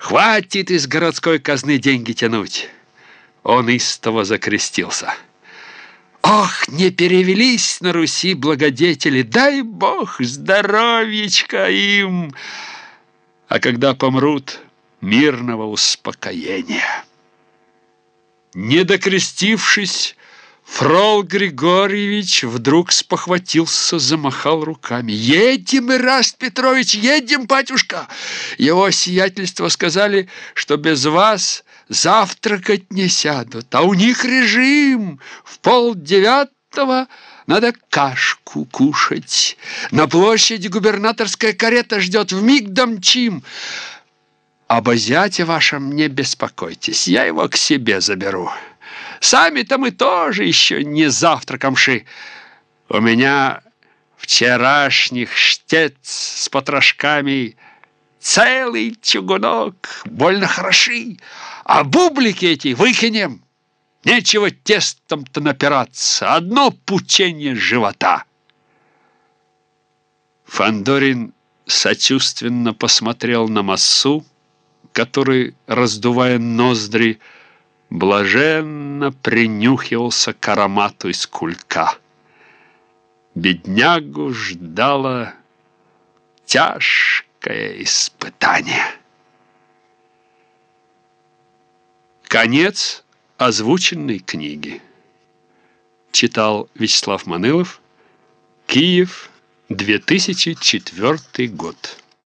Хватит из городской казны деньги тянуть. Он истово закрестился. Ох, не перевелись на Руси благодетели, дай Бог здоровьечка им! А когда помрут, мирного успокоения. Не докрестившись, Фрол Григорьевич вдруг спохватился, замахал руками. «Едем, Ираст Петрович, едем, батюшка! Его сиятельство сказали, что без вас завтракать не сядут, а у них режим в полдевятого надо кашку кушать. На площади губернаторская карета ждет, вмиг домчим. Об зяте вашем не беспокойтесь, я его к себе заберу». Сами-то мы тоже еще не завтракомши. У меня вчерашних штец с потрошками целый чугунок, больно хороши, а бублики эти выкинем. Нечего тестом-то напираться, одно пучение живота. Фандорин сочувственно посмотрел на массу, который, раздувая ноздри, блаженно принюхивался к аромату из кулька. Беднягу ждало тяжкое испытание. Конец озвученной книги. Читал Вячеслав Манылов. Киев, 2004 год.